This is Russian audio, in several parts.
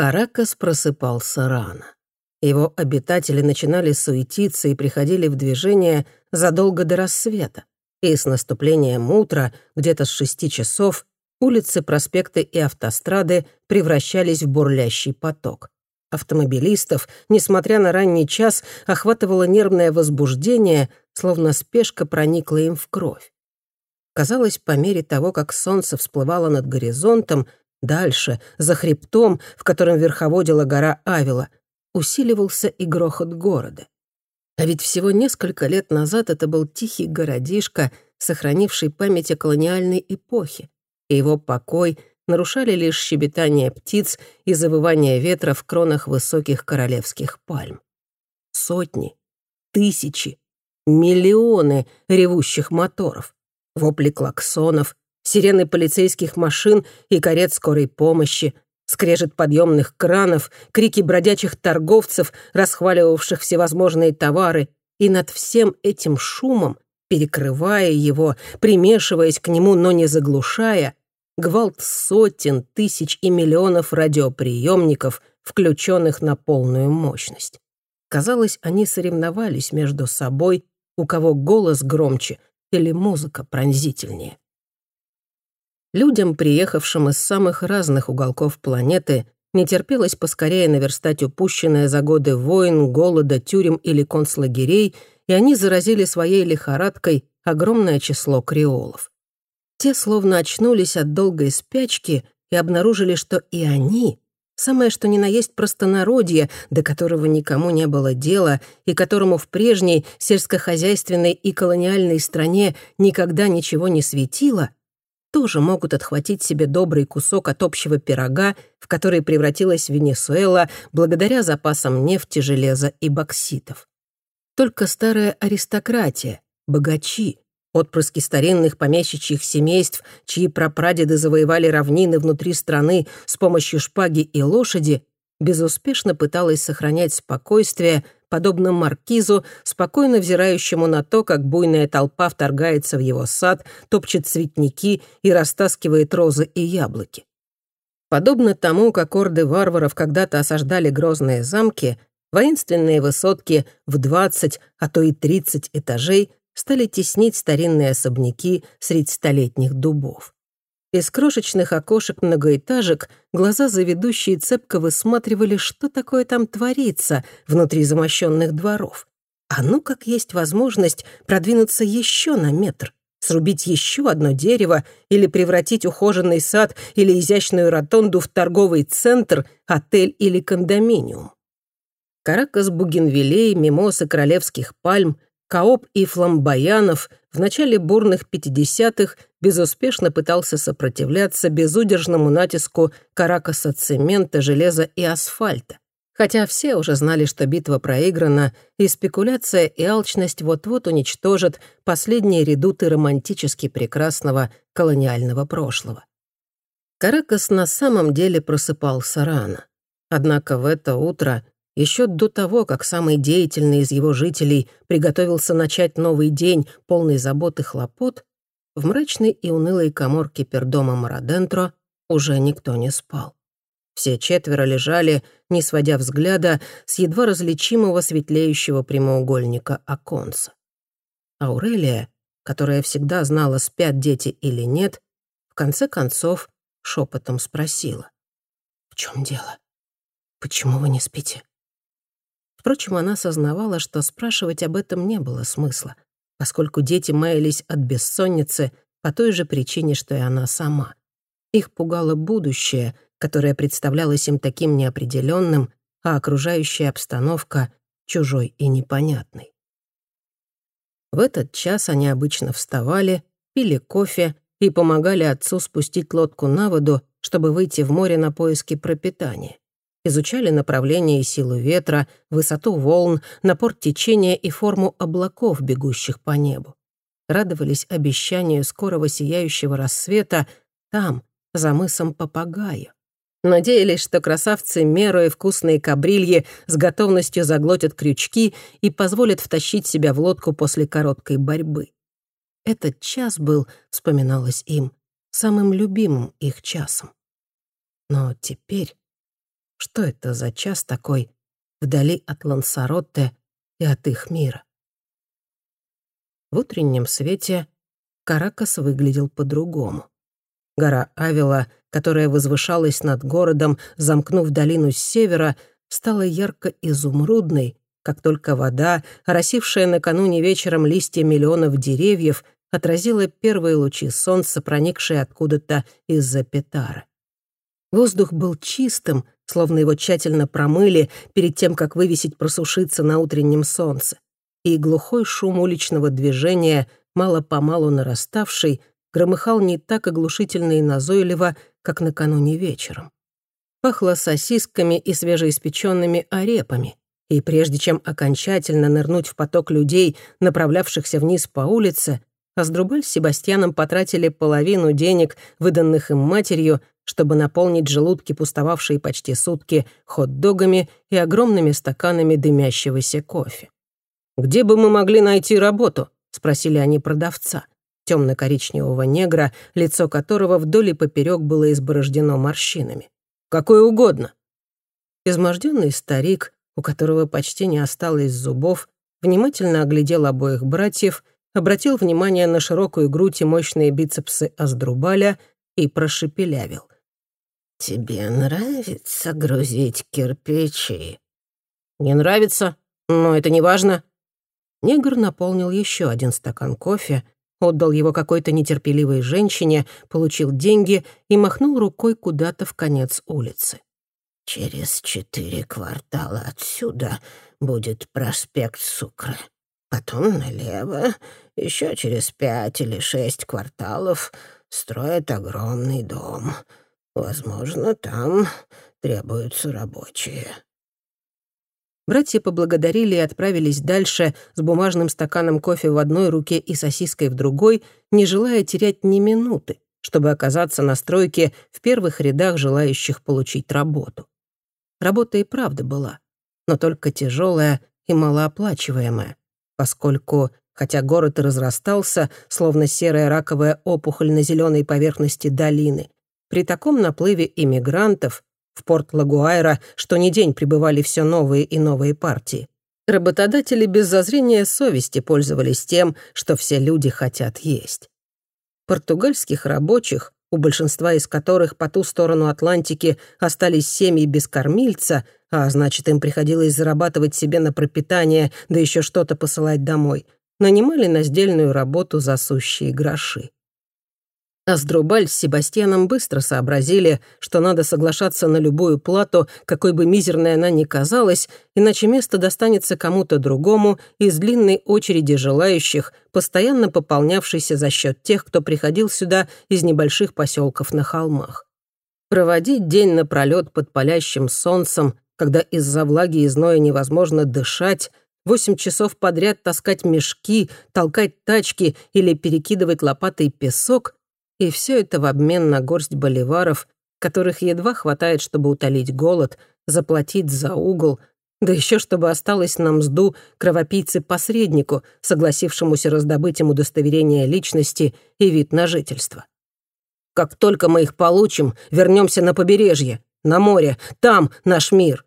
Каракас просыпался рано. Его обитатели начинали суетиться и приходили в движение задолго до рассвета. И с наступлением утра, где-то с шести часов, улицы, проспекты и автострады превращались в бурлящий поток. Автомобилистов, несмотря на ранний час, охватывало нервное возбуждение, словно спешка проникла им в кровь. Казалось, по мере того, как солнце всплывало над горизонтом, дальше, за хребтом, в котором верховодила гора Авила, усиливался и грохот города. А ведь всего несколько лет назад это был тихий городишко, сохранивший память о колониальной эпохе, и его покой нарушали лишь щебетание птиц и завывание ветра в кронах высоких королевских пальм. Сотни, тысячи, миллионы ревущих моторов, вопли клаксонов, сирены полицейских машин и карет скорой помощи, скрежет подъемных кранов, крики бродячих торговцев, расхваливавших всевозможные товары, и над всем этим шумом, перекрывая его, примешиваясь к нему, но не заглушая, гвалт сотен, тысяч и миллионов радиоприемников, включенных на полную мощность. Казалось, они соревновались между собой, у кого голос громче или музыка пронзительнее. Людям, приехавшим из самых разных уголков планеты, не терпелось поскорее наверстать упущенное за годы войн, голода, тюрем или концлагерей, и они заразили своей лихорадкой огромное число креолов. Те словно очнулись от долгой спячки и обнаружили, что и они, самое что ни на есть простонародье, до которого никому не было дела и которому в прежней сельскохозяйственной и колониальной стране никогда ничего не светило — тоже могут отхватить себе добрый кусок от общего пирога, в который превратилась Венесуэла благодаря запасам нефти, железа и бокситов. Только старая аристократия, богачи, отпрыски старинных помещичьих семейств, чьи прапрадеды завоевали равнины внутри страны с помощью шпаги и лошади, безуспешно пыталась сохранять спокойствие — подобно маркизу, спокойно взирающему на то, как буйная толпа вторгается в его сад, топчет цветники и растаскивает розы и яблоки. Подобно тому, как орды варваров когда-то осаждали грозные замки, воинственные высотки в 20, а то и 30 этажей стали теснить старинные особняки среди столетних дубов. Из крошечных окошек многоэтажек глаза заведущие цепко высматривали, что такое там творится внутри замощенных дворов. А ну как есть возможность продвинуться еще на метр, срубить еще одно дерево или превратить ухоженный сад или изящную ротонду в торговый центр, отель или кондоминиум. Каракас бугенвилей, мимосы королевских пальм — Кооп и Фламбоянов в начале бурных 50-х безуспешно пытался сопротивляться безудержному натиску каракаса цемента, железа и асфальта. Хотя все уже знали, что битва проиграна, и спекуляция и алчность вот-вот уничтожат последние редуты романтически прекрасного колониального прошлого. Каракас на самом деле просыпался рано. Однако в это утро еще до того, как самый деятельный из его жителей приготовился начать новый день, полный забот и хлопот, в мрачной и унылой коморке пердома Марадентро уже никто не спал. Все четверо лежали, не сводя взгляда с едва различимого светлеющего прямоугольника оконца. Аурелия, которая всегда знала, спят дети или нет, в конце концов шепотом спросила. «В чем дело? Почему вы не спите?» Впрочем, она сознавала, что спрашивать об этом не было смысла, поскольку дети маялись от бессонницы по той же причине, что и она сама. Их пугало будущее, которое представлялось им таким неопределенным, а окружающая обстановка — чужой и непонятной. В этот час они обычно вставали, пили кофе и помогали отцу спустить лодку на воду, чтобы выйти в море на поиски пропитания изучали направление и силу ветра, высоту волн, напор течения и форму облаков, бегущих по небу. Радовались обещанию скорого сияющего рассвета там, за мысом Попагаю. Надеялись, что красавцы Меру и вкусные кабрильи с готовностью заглотят крючки и позволят втащить себя в лодку после короткой борьбы. Этот час был, вспоминалось им, самым любимым их часом. Но теперь что это за час такой вдали от Лансаротте и от их мира. В утреннем свете Каракас выглядел по-другому. Гора Авила, которая возвышалась над городом, замкнув долину с севера, стала ярко-изумрудной, как только вода, оросившая накануне вечером листья миллионов деревьев, отразила первые лучи солнца, проникшие откуда-то из-за петара. Воздух был чистым, словно его тщательно промыли перед тем, как вывесить просушиться на утреннем солнце. И глухой шум уличного движения, мало-помалу нараставший, громыхал не так оглушительно и назойливо, как накануне вечером. Пахло сосисками и свежеиспеченными орепами, и прежде чем окончательно нырнуть в поток людей, направлявшихся вниз по улице, Аздрубаль с Себастьяном потратили половину денег, выданных им матерью, чтобы наполнить желудки, пустовавшие почти сутки, хот-догами и огромными стаканами дымящегося кофе. «Где бы мы могли найти работу?» — спросили они продавца, темно-коричневого негра, лицо которого вдоль и поперек было изборождено морщинами. «Какое угодно». Изможденный старик, у которого почти не осталось зубов, внимательно оглядел обоих братьев, обратил внимание на широкую грудь и мощные бицепсы Аздрубаля и прошепелявил. «Тебе нравится грузить кирпичи?» «Не нравится, но это не важно». Негр наполнил еще один стакан кофе, отдал его какой-то нетерпеливой женщине, получил деньги и махнул рукой куда-то в конец улицы. «Через четыре квартала отсюда будет проспект Сукры. Потом налево, еще через пять или шесть кварталов строят огромный дом. Возможно, там требуются рабочие». Братья поблагодарили и отправились дальше с бумажным стаканом кофе в одной руке и сосиской в другой, не желая терять ни минуты, чтобы оказаться на стройке в первых рядах желающих получить работу. Работа и правда была, но только тяжелая и малооплачиваемая, поскольку, хотя город и разрастался, словно серая раковая опухоль на зеленой поверхности долины, при таком наплыве иммигрантов в порт Лагуайра что ни день прибывали все новые и новые партии. Работодатели без зазрения совести пользовались тем, что все люди хотят есть. Португальских рабочих, у большинства из которых по ту сторону Атлантики остались семьи без кормильца, а значит, им приходилось зарабатывать себе на пропитание, да еще что-то посылать домой, нанимали на сдельную работу за сущие гроши. Аздрубаль с Себастьяном быстро сообразили, что надо соглашаться на любую плату, какой бы мизерной она ни казалась, иначе место достанется кому-то другому из длинной очереди желающих, постоянно пополнявшейся за счет тех, кто приходил сюда из небольших поселков на холмах. Проводить день напролет под палящим солнцем, когда из-за влаги и зноя невозможно дышать, восемь часов подряд таскать мешки, толкать тачки или перекидывать лопатой песок — и все это в обмен на горсть боливаров, которых едва хватает, чтобы утолить голод, заплатить за угол, да еще чтобы осталось на мзду кровопийце-посреднику, согласившемуся раздобыть им удостоверение личности и вид на жительство. «Как только мы их получим, вернемся на побережье, на море, там наш мир».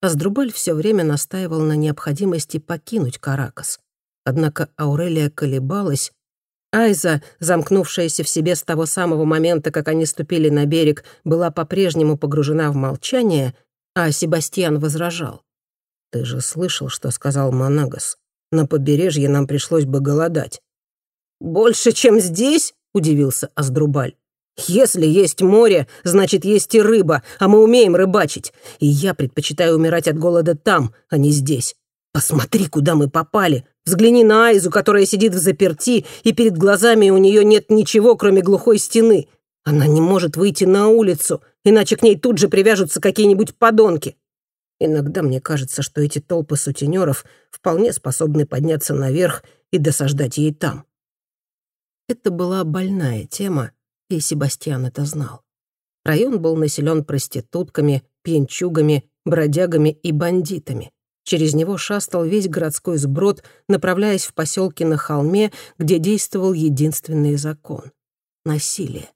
Аздрубаль все время настаивал на необходимости покинуть Каракас. Однако Аурелия колебалась, Айза, замкнувшаяся в себе с того самого момента, как они ступили на берег, была по-прежнему погружена в молчание, а Себастьян возражал. «Ты же слышал, что сказал Монагас. На побережье нам пришлось бы голодать». «Больше, чем здесь?» — удивился Аздрубаль. «Если есть море, значит, есть и рыба, а мы умеем рыбачить. И я предпочитаю умирать от голода там, а не здесь. Посмотри, куда мы попали. Взгляни на Айзу, которая сидит в заперти, и перед глазами у нее нет ничего, кроме глухой стены. Она не может выйти на улицу, иначе к ней тут же привяжутся какие-нибудь подонки. Иногда мне кажется, что эти толпы сутенеров вполне способны подняться наверх и досаждать ей там. Это была больная тема, и Себастьян это знал. Район был населен проститутками, пьянчугами, бродягами и бандитами. Через него шастал весь городской сброд, направляясь в поселки на холме, где действовал единственный закон — насилие.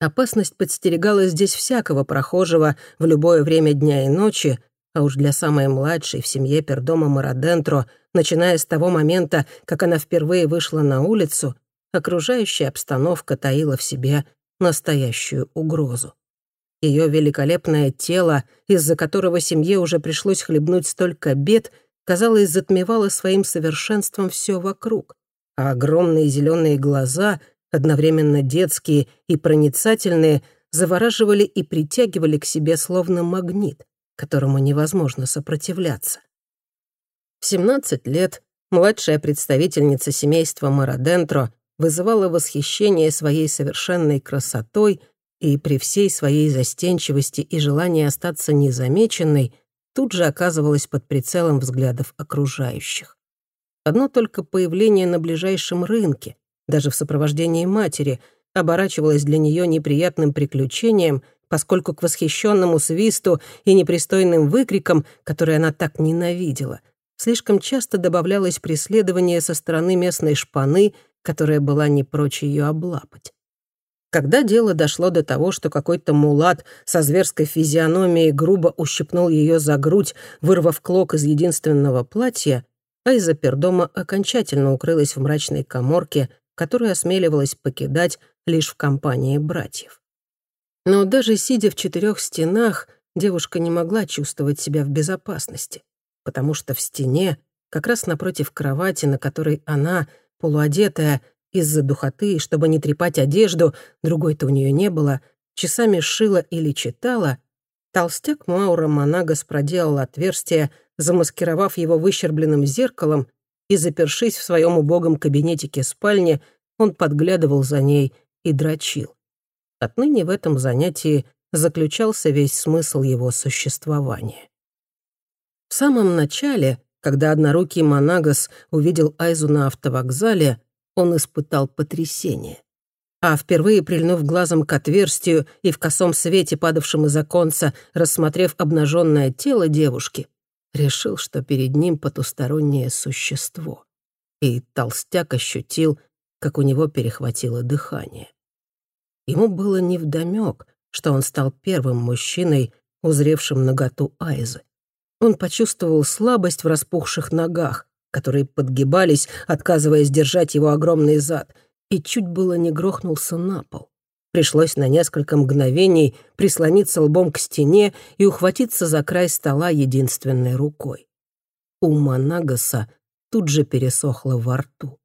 Опасность подстерегала здесь всякого прохожего в любое время дня и ночи, а уж для самой младшей в семье Пердома Марадентро, начиная с того момента, как она впервые вышла на улицу, окружающая обстановка таила в себе настоящую угрозу. Ее великолепное тело, из-за которого семье уже пришлось хлебнуть столько бед, казалось, затмевало своим совершенством все вокруг, а огромные зеленые глаза одновременно детские и проницательные, завораживали и притягивали к себе словно магнит, которому невозможно сопротивляться. В 17 лет младшая представительница семейства Марадентро вызывала восхищение своей совершенной красотой и при всей своей застенчивости и желании остаться незамеченной тут же оказывалась под прицелом взглядов окружающих. Одно только появление на ближайшем рынке, даже в сопровождении матери, оборачивалось для нее неприятным приключением, поскольку к восхищенному свисту и непристойным выкрикам, которые она так ненавидела, слишком часто добавлялось преследование со стороны местной шпаны, которая была не прочь ее облапать. Когда дело дошло до того, что какой-то мулат со зверской физиономией грубо ущипнул ее за грудь, вырвав клок из единственного платья, Айза Пердома окончательно укрылась в мрачной коморке, которую осмеливалась покидать лишь в компании братьев. Но даже сидя в четырех стенах, девушка не могла чувствовать себя в безопасности, потому что в стене, как раз напротив кровати, на которой она, полуодетая, из-за духоты, чтобы не трепать одежду, другой-то у нее не было, часами шила или читала, толстяк Маура Монагас проделал отверстие, замаскировав его выщербленным зеркалом и, запершись в своем убогом кабинетике спальни, он подглядывал за ней и дрочил. Отныне в этом занятии заключался весь смысл его существования. В самом начале, когда однорукий Монагас увидел Айзу на автовокзале, он испытал потрясение. А впервые прильнув глазом к отверстию и в косом свете, падавшем из оконца, рассмотрев обнаженное тело девушки, решил, что перед ним потустороннее существо. И толстяк ощутил, как у него перехватило дыхание. Ему было невдомёк, что он стал первым мужчиной, узревшим наготу Айзы. Он почувствовал слабость в распухших ногах, которые подгибались, отказываясь держать его огромный зад, и чуть было не грохнулся на пол. Пришлось на несколько мгновений прислониться лбом к стене и ухватиться за край стола единственной рукой. У Манагаса тут же пересохло во рту.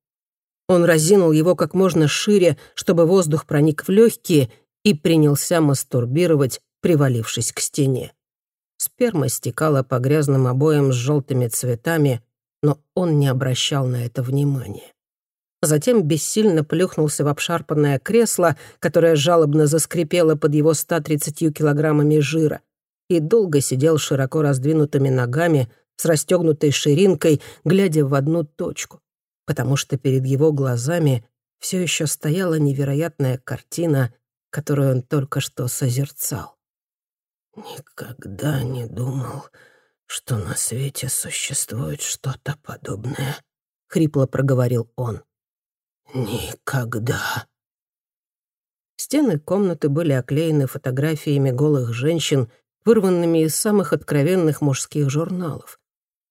Он разинул его как можно шире, чтобы воздух проник в легкие, и принялся мастурбировать, привалившись к стене. Сперма стекала по грязным обоям с желтыми цветами, но он не обращал на это внимания затем бессильно плюхнулся в обшарпанное кресло, которое жалобно заскрипело под его 130 килограммами жира, и долго сидел широко раздвинутыми ногами, с расстегнутой ширинкой, глядя в одну точку, потому что перед его глазами все еще стояла невероятная картина, которую он только что созерцал. «Никогда не думал, что на свете существует что-то подобное», — хрипло проговорил он. Никогда. Стены комнаты были оклеены фотографиями голых женщин, вырванными из самых откровенных мужских журналов.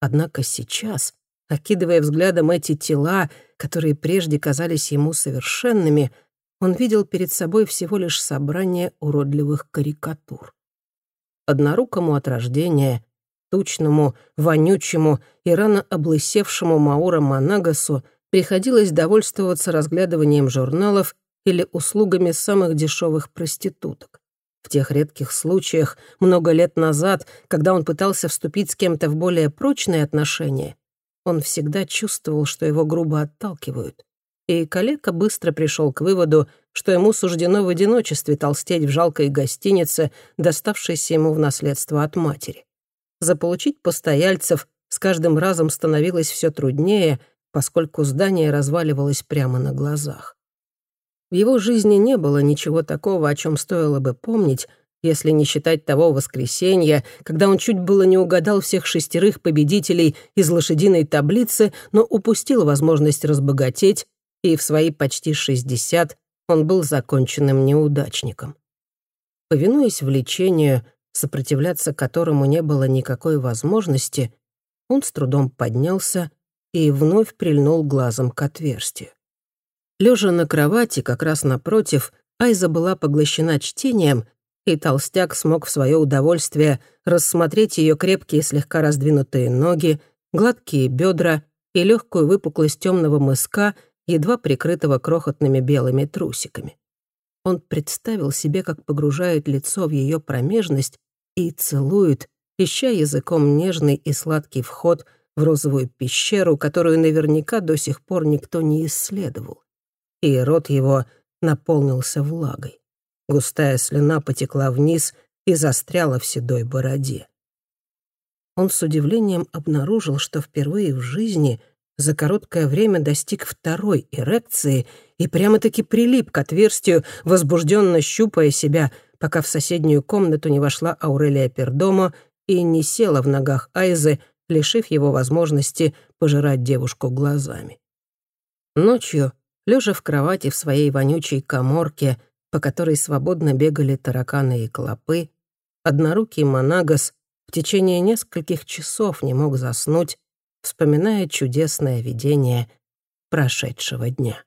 Однако сейчас, окидывая взглядом эти тела, которые прежде казались ему совершенными, он видел перед собой всего лишь собрание уродливых карикатур. Однорукому от рождения, тучному, вонючему и рано облысевшему Маура Манагасу приходилось довольствоваться разглядыванием журналов или услугами самых дешевых проституток. В тех редких случаях, много лет назад, когда он пытался вступить с кем-то в более прочные отношения, он всегда чувствовал, что его грубо отталкивают. И коллега быстро пришел к выводу, что ему суждено в одиночестве толстеть в жалкой гостинице, доставшейся ему в наследство от матери. Заполучить постояльцев с каждым разом становилось все труднее — поскольку здание разваливалось прямо на глазах. В его жизни не было ничего такого, о чем стоило бы помнить, если не считать того воскресенья, когда он чуть было не угадал всех шестерых победителей из лошадиной таблицы, но упустил возможность разбогатеть и в свои почти 60 он был законченным неудачником. Повинуясь влечению, сопротивляться которому не было никакой возможности, он с трудом поднялся и вновь прильнул глазом к отверстию. Лежа на кровати, как раз напротив, Айза была поглощена чтением, и толстяк смог в свое удовольствие рассмотреть ее крепкие слегка раздвинутые ноги, гладкие бедра и легкую выпуклость темного мыска, едва прикрытого крохотными белыми трусиками. Он представил себе, как погружает лицо в ее промежность и целует, ища языком нежный и сладкий вход в розовую пещеру, которую наверняка до сих пор никто не исследовал. И рот его наполнился влагой. Густая слюна потекла вниз и застряла в седой бороде. Он с удивлением обнаружил, что впервые в жизни за короткое время достиг второй эрекции и прямо-таки прилип к отверстию, возбужденно щупая себя, пока в соседнюю комнату не вошла Аурелия Пердомо и не села в ногах Айзы, лишив его возможности пожирать девушку глазами. Ночью, лежа в кровати в своей вонючей коморке, по которой свободно бегали тараканы и клопы, однорукий Монагас в течение нескольких часов не мог заснуть, вспоминая чудесное видение прошедшего дня.